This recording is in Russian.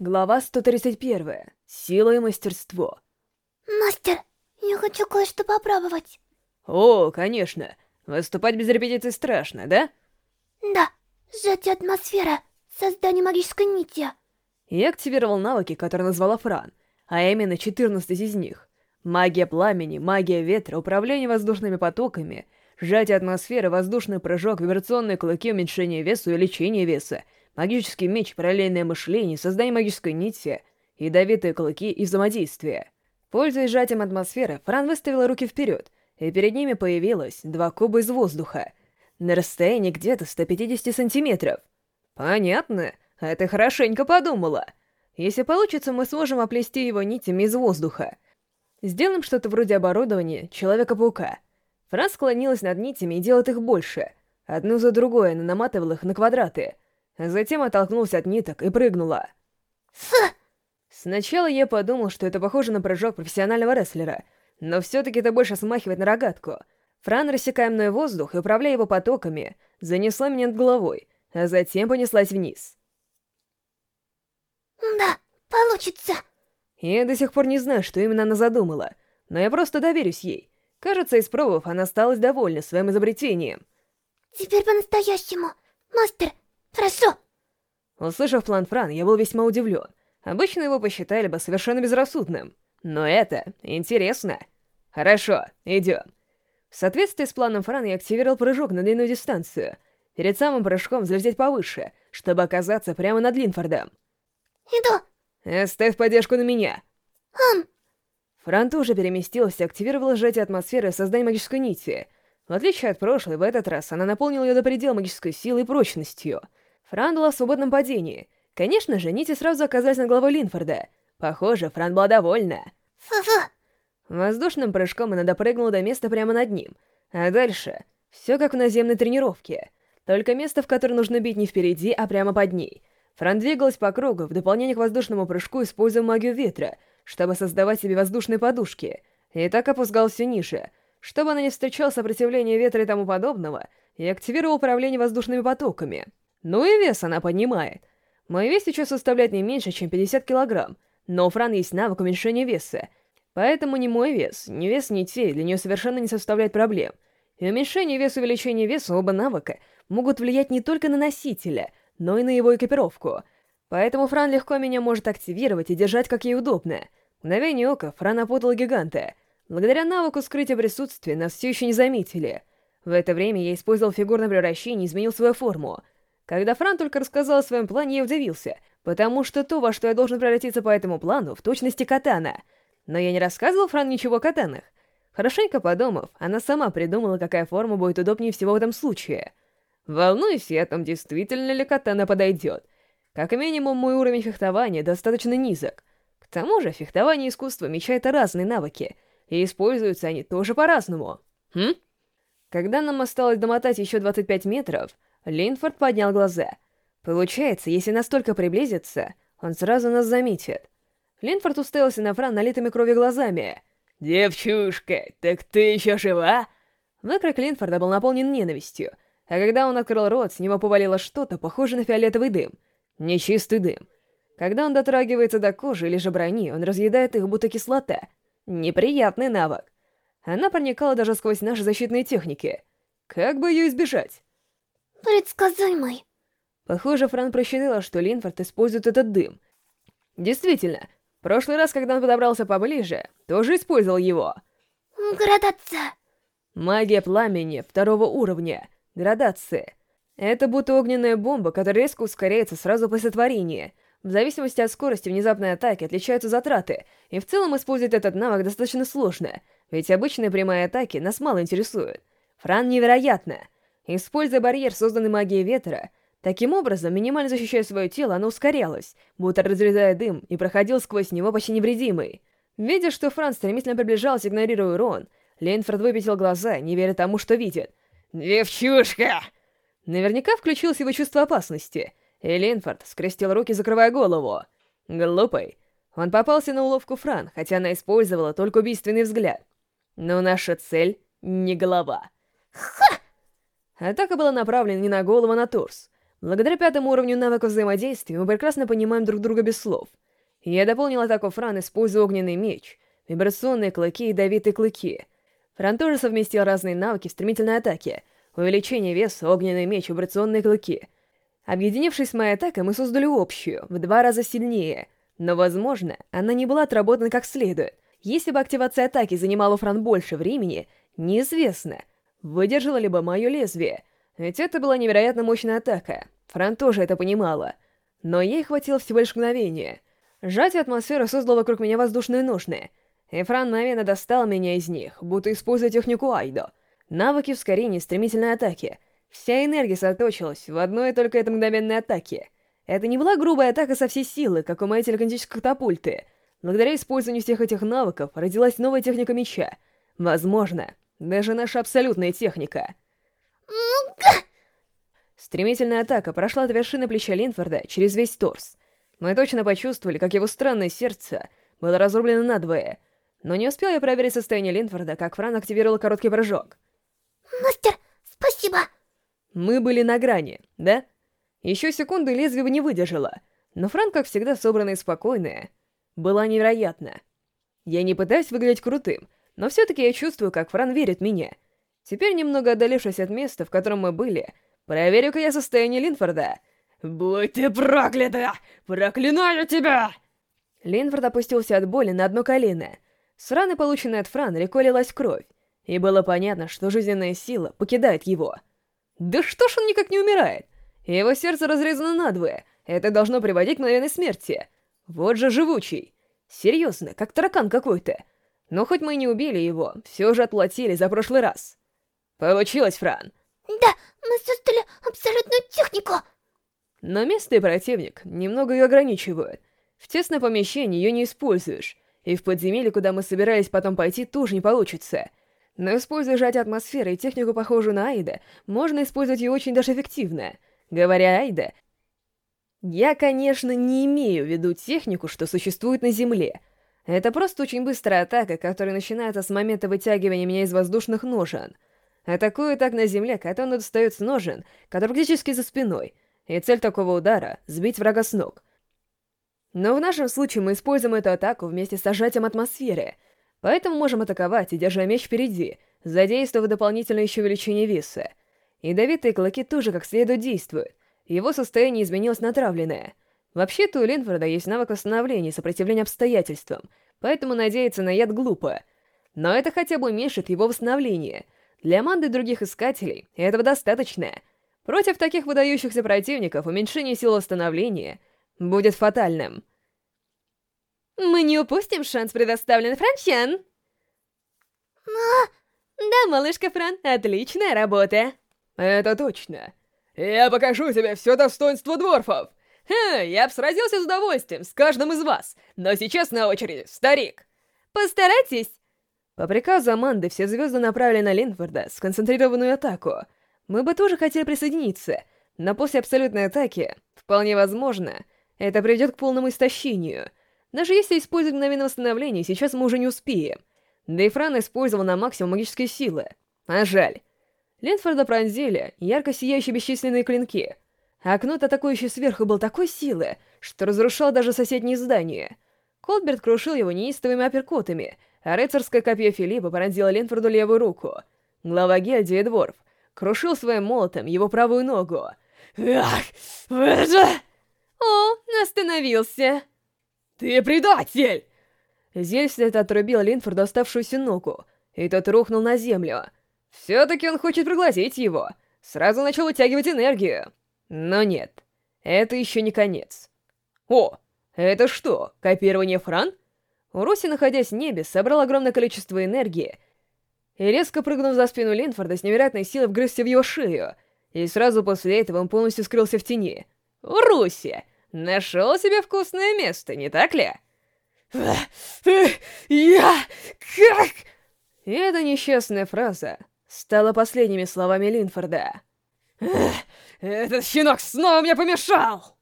Глава 131. Сила и мастерство. Мастер, я хочу кое-что попробовать. О, конечно. Выступать без репетиции страшно, да? Да. Сжатие атмосферы. Создание магической нити. Я активировал навыки, которые назвала Фран, а именно 14 из них. Магия пламени, магия ветра, управление воздушными потоками, сжатие атмосферы, воздушный прыжок, вибрационные клыки, уменьшение веса, увеличение веса — магический меч, параллельное мышление, создание магической нити, ядовитые клыки и взаимодействие. Пользуясь сжатием атмосферы, Фран выставила руки вперед, и перед ними появилось два куба из воздуха, на расстоянии где-то 150 сантиметров. Понятно, ты хорошенько подумала. Если получится, мы сможем оплести его нитями из воздуха. Сделаем что-то вроде оборудования Человека-паука. Фран склонилась над нитями и делает их больше. Одну за другой она наматывала их на квадраты — Затем оттолкнулся от ниток и прыгнула. Фу! Сначала я подумал, что это похоже на прыжок профессионального рестлера, но все-таки это больше смахивает на рогатку. Фран, рассекая мной воздух и управляя его потоками, занесла меня над головой, а затем понеслась вниз. Да, получится. Я до сих пор не знаю, что именно она задумала, но я просто доверюсь ей. Кажется, испробовав, она осталась довольна своим изобретением. Теперь по-настоящему. Мастер, Хорошо. Услышав план Фран, я был весьма удивлен. Обычно его посчитали бы совершенно безрассудным. Но это интересно. Хорошо, идем. В соответствии с планом Фран я активировал прыжок на длинную дистанцию. Перед самым прыжком взлететь повыше, чтобы оказаться прямо над Линфордом. Иду. Оставь поддержку на меня. Хм. Фран тоже переместился и активировала сжатие атмосферы и создание магической нити. В отличие от прошлой, в этот раз она наполнила ее до предела магической силой и прочностью — Фран была в свободном падении. Конечно же, нити сразу оказались на головой Линфорда. Похоже, Фран была довольна. Фу-фу. Воздушным прыжком она допрыгнула до места прямо над ним. А дальше все как в наземной тренировке. Только место, в которое нужно бить не впереди, а прямо под ней. Фран двигалась по кругу, в дополнение к воздушному прыжку, используя магию ветра, чтобы создавать себе воздушные подушки. И так опускалась все ниже. Чтобы она не встречала сопротивления ветра и тому подобного, и активировал управление воздушными потоками — ну и вес она поднимает. Мой вес сейчас составляет не меньше, чем 50 килограмм, но у Фран есть навык уменьшения веса. Поэтому ни мой вес, ни вес ни те для нее совершенно не составляет проблем. И уменьшение веса и увеличение веса оба навыка могут влиять не только на носителя, но и на его экипировку. Поэтому Фран легко меня может активировать и держать как ей удобно. Мгновение ока Фран опутал гиганта. Благодаря навыку скрытия присутствия нас все еще не заметили. В это время я использовал фигурное превращение и изменил свою форму — когда Фран только рассказал о своем плане, я удивился, потому что то, во что я должен превратиться по этому плану, в точности катана. Но я не рассказывал Фран ничего о катанах. Хорошенько подумав, она сама придумала, какая форма будет удобнее всего в этом случае. Волнуюсь я о том, действительно ли катана подойдет. Как минимум, мой уровень фехтования достаточно низок. К тому же, фехтование и искусство меча — это разные навыки, и используются они тоже по-разному. Хм? Когда нам осталось домотать еще 25 метров, Линфорд поднял глаза. Получается, если настолько приблизиться, он сразу нас заметит. Линфорд уставился на Фран налитыми кровью глазами. «Девчушка, так ты еще жива?» Выкрик Линфорда был наполнен ненавистью, а когда он открыл рот, с него повалило что-то, похожее на фиолетовый дым. Нечистый дым. Когда он дотрагивается до кожи или же брони, он разъедает их, будто кислота. Неприятный навык. Она проникала даже сквозь наши защитные техники. Как бы ее избежать? Предсказуемый. Похоже, Фран просчитала, что Линфорд использует этот дым. Действительно, в прошлый раз, когда он подобрался поближе, тоже использовал его. Градация. Магия пламени второго уровня. Градация. Это будто огненная бомба, которая резко ускоряется сразу после творения. В зависимости от скорости внезапной атаки отличаются затраты, и в целом использовать этот навык достаточно сложно, ведь обычные прямые атаки нас мало интересуют. Фран невероятно. Используя барьер, созданный магией ветра, таким образом, минимально защищая свое тело, оно ускорялось, будто разрезая дым, и проходил сквозь него почти невредимый. Видя, что Франц стремительно приближался, игнорируя урон, Лейнфорд выпятил глаза, не веря тому, что видит. «Девчушка!» Наверняка включилось его чувство опасности, и Линфорд скрестил руки, закрывая голову. Глупый. Он попался на уловку Фран, хотя она использовала только убийственный взгляд. Но наша цель — не голова. Ха! Атака была направлена не на голову, а на торс. Благодаря пятому уровню навыка взаимодействия мы прекрасно понимаем друг друга без слов. Я дополнил атаку Фран, используя огненный меч, вибрационные клыки и ядовитые клыки. Фран тоже совместил разные навыки в стремительной атаке, увеличение веса, огненный меч, вибрационные клыки. Объединившись с моей атакой, мы создали общую, в два раза сильнее, но, возможно, она не была отработана как следует. Если бы активация атаки занимала Фран больше времени, неизвестно, выдержало ли бы мое лезвие, ведь это была невероятно мощная атака. Фран тоже это понимала. Но ей хватило всего лишь мгновения. Сжатие атмосферы создало вокруг меня воздушные ножны, и Фран мгновенно достал меня из них, будто используя технику Айдо. Навыки ускорения стремительной атаки. Вся энергия сосредоточилась в одной только этой мгновенной атаке. Это не была грубая атака со всей силы, как у моей телекинетической катапульты. Благодаря использованию всех этих навыков родилась новая техника меча. Возможно, даже наша абсолютная техника. Стремительная атака прошла от вершины плеча Линфорда через весь торс. Мы точно почувствовали, как его странное сердце было разрублено надвое. Но не успел я проверить состояние Линфорда, как Фран активировал короткий прыжок. Мастер, спасибо! Мы были на грани, да? Еще секунду лезвие бы не выдержало. Но Фран, как всегда собранная и спокойная, была невероятна. Я не пытаюсь выглядеть крутым, но все-таки я чувствую, как Фран верит меня. Теперь, немного отдалившись от места, в котором мы были, проверю-ка я состояние Линфорда. «Будь ты проклята! Проклинаю тебя!» Линфорд опустился от боли на одно колено. С раны, полученной от Фран, рекой лилась кровь, и было понятно, что жизненная сила покидает его. Да что ж он никак не умирает? Его сердце разрезано надвое, это должно приводить к мгновенной смерти. Вот же живучий. Серьезно, как таракан какой-то. Но хоть мы и не убили его, все же отплатили за прошлый раз. Получилось, Фран. Да, мы создали абсолютную технику. Но место и противник немного ее ограничивают. В тесном помещении ее не используешь, и в подземелье, куда мы собирались потом пойти, тоже не получится. Но используя сжатие атмосферы и технику, похожую на Айда, можно использовать ее очень даже эффективно. Говоря Айда, я, конечно, не имею в виду технику, что существует на Земле. Это просто очень быстрая атака, которая начинается с момента вытягивания меня из воздушных ножен. Атакую так на Земле, когда он достает с ножен, который практически за спиной, и цель такого удара — сбить врага с ног. Но в нашем случае мы используем эту атаку вместе с сжатием атмосферы, поэтому можем атаковать и держа меч впереди, задействовав дополнительное еще увеличение веса. Ядовитые клыки тоже как следует действуют, его состояние изменилось на травленное. Вообще-то у Линфорда есть навык восстановления и сопротивления обстоятельствам, поэтому надеяться на яд глупо. Но это хотя бы уменьшит его восстановление. Для Аманды и других искателей этого достаточно — Против таких выдающихся противников уменьшение сил восстановления будет фатальным. Мы не упустим шанс, предоставленный Франчен. Но... Да, малышка Фран, отличная работа. Это точно. Я покажу тебе все достоинство дворфов. Ха, я б сразился с удовольствием с каждым из вас, но сейчас на очереди старик. Постарайтесь. По приказу Аманды все звезды направили на Линфорда сконцентрированную атаку — мы бы тоже хотели присоединиться, но после абсолютной атаки, вполне возможно, это приведет к полному истощению. Даже если использовать мгновенное восстановление, сейчас мы уже не успеем. Да и Фран использовал на максимум магические силы. А жаль. Ленфорда пронзили ярко сияющие бесчисленные клинки. А кнут, атакующий сверху, был такой силы, что разрушал даже соседние здания. Колберт крушил его неистовыми апперкотами, а рыцарское копье Филиппа пронзило Ленфорду левую руку. Глава гильдии Дворф крушил своим молотом его правую ногу. Ах! О, остановился! Ты предатель! Зельслет отрубил Линфорду оставшуюся ногу, и тот рухнул на землю. Все-таки он хочет пригласить его. Сразу начал утягивать энергию. Но нет, это еще не конец. О, это что, копирование Фран? Уроси, находясь в небе, собрал огромное количество энергии и резко прыгнув за спину Линфорда, с невероятной силой вгрызся в его шею, и сразу после этого он полностью скрылся в тени. «Руси! Нашел себе вкусное место, не так ли?» «Я... как...» И эта несчастная фраза стала последними словами Линфорда. «Этот щенок снова мне помешал!»